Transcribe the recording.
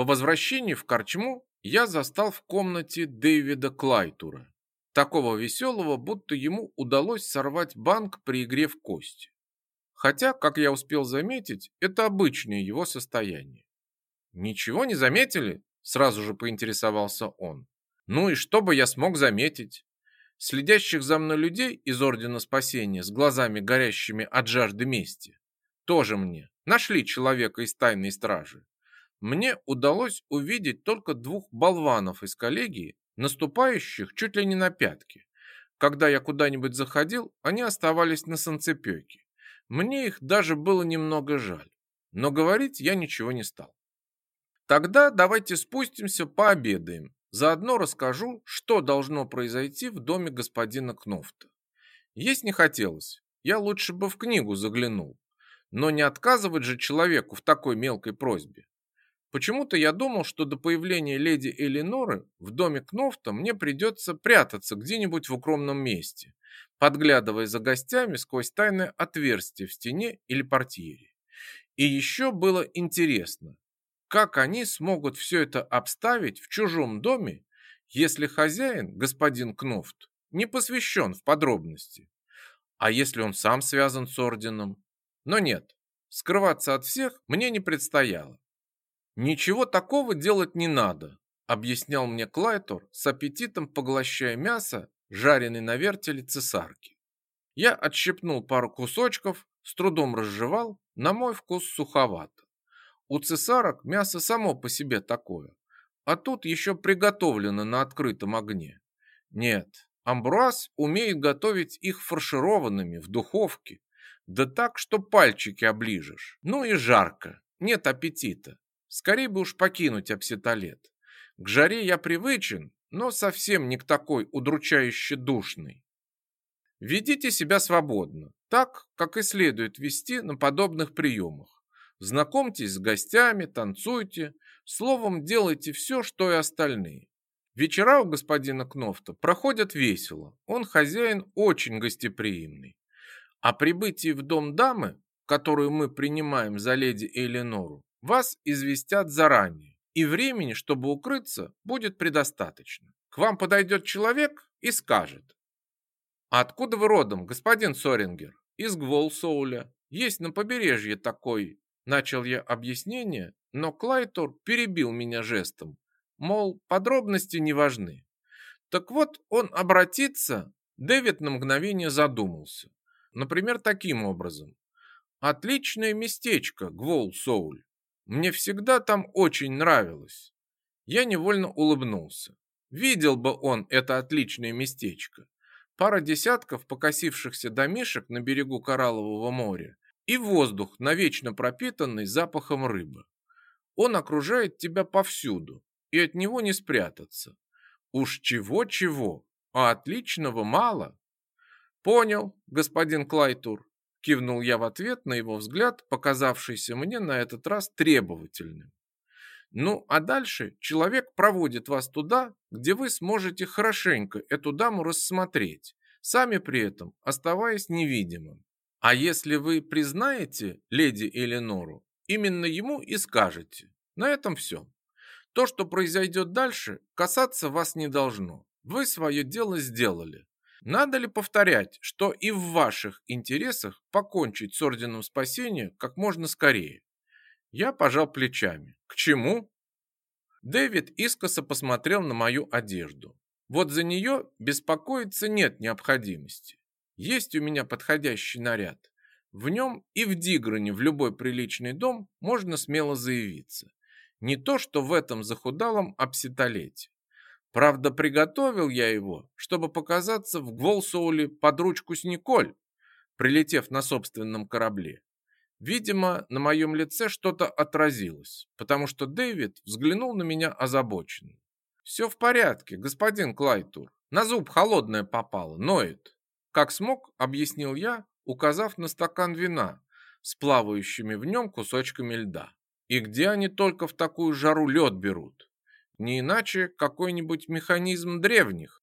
По возвращении в Корчму я застал в комнате Дэвида Клайтура, такого веселого, будто ему удалось сорвать банк при игре в кости. Хотя, как я успел заметить, это обычное его состояние. «Ничего не заметили?» – сразу же поинтересовался он. «Ну и что бы я смог заметить?» Следящих за мной людей из Ордена Спасения с глазами горящими от жажды мести тоже мне нашли человека из тайной стражи. Мне удалось увидеть только двух болванов из коллегии, наступающих чуть ли не на пятки. Когда я куда-нибудь заходил, они оставались на санцепёке. Мне их даже было немного жаль, но говорить я ничего не стал. Тогда давайте спустимся, пообедаем. Заодно расскажу, что должно произойти в доме господина Кнофта. Есть не хотелось, я лучше бы в книгу заглянул. Но не отказывать же человеку в такой мелкой просьбе. Почему-то я думал, что до появления леди Элиноры в доме Кнофта мне придется прятаться где-нибудь в укромном месте, подглядывая за гостями сквозь тайное отверстие в стене или портьере. И еще было интересно, как они смогут все это обставить в чужом доме, если хозяин, господин Кнофт, не посвящен в подробности? А если он сам связан с орденом? Но нет, скрываться от всех мне не предстояло. Ничего такого делать не надо, объяснял мне Клайтор с аппетитом поглощая мясо, жареное на вертеле цесарки. Я отщепнул пару кусочков, с трудом разжевал, на мой вкус суховато. У цесарок мясо само по себе такое, а тут еще приготовлено на открытом огне. Нет, Амбруаз умеет готовить их фаршированными в духовке, да так, что пальчики оближешь. Ну и жарко, нет аппетита. Скорее бы уж покинуть обсеталет. К жаре я привычен, но совсем не к такой удручающе душной. Ведите себя свободно, так, как и следует вести на подобных приемах. Знакомьтесь с гостями, танцуйте, словом, делайте все, что и остальные. Вечера у господина Кнофта проходят весело, он хозяин очень гостеприимный. О прибытии в дом дамы, которую мы принимаем за леди Эленору, вас известят заранее, и времени, чтобы укрыться, будет предостаточно. К вам подойдет человек и скажет. «А откуда вы родом, господин Сорингер?» «Из Гволсоуля. Есть на побережье такой...» Начал я объяснение, но Клайтор перебил меня жестом. Мол, подробности не важны. Так вот, он обратится... Дэвид на мгновение задумался. Например, таким образом. Отличное местечко, Гволсоуль. Мне всегда там очень нравилось. Я невольно улыбнулся. Видел бы он это отличное местечко. Пара десятков покосившихся домишек на берегу Кораллового моря и воздух, навечно пропитанный запахом рыбы. Он окружает тебя повсюду, и от него не спрятаться. Уж чего-чего, а отличного мало. Понял, господин Клайтур. Кивнул я в ответ на его взгляд, показавшийся мне на этот раз требовательным. Ну, а дальше человек проводит вас туда, где вы сможете хорошенько эту даму рассмотреть, сами при этом оставаясь невидимым. А если вы признаете леди Эленору, именно ему и скажете. На этом все. То, что произойдет дальше, касаться вас не должно. Вы свое дело сделали. Надо ли повторять, что и в ваших интересах покончить с Орденом Спасения как можно скорее? Я пожал плечами. К чему? Дэвид искоса посмотрел на мою одежду. Вот за нее беспокоиться нет необходимости. Есть у меня подходящий наряд. В нем и в Дигране в любой приличный дом можно смело заявиться. Не то, что в этом захудалом обсетолете. Правда, приготовил я его, чтобы показаться в Гволсоуле под ручку с Николь, прилетев на собственном корабле. Видимо, на моем лице что-то отразилось, потому что Дэвид взглянул на меня озабоченно. «Все в порядке, господин Клайтур. На зуб холодное попало, ноет». Как смог, объяснил я, указав на стакан вина с плавающими в нем кусочками льда. И где они только в такую жару лед берут? Не иначе какой-нибудь механизм древних,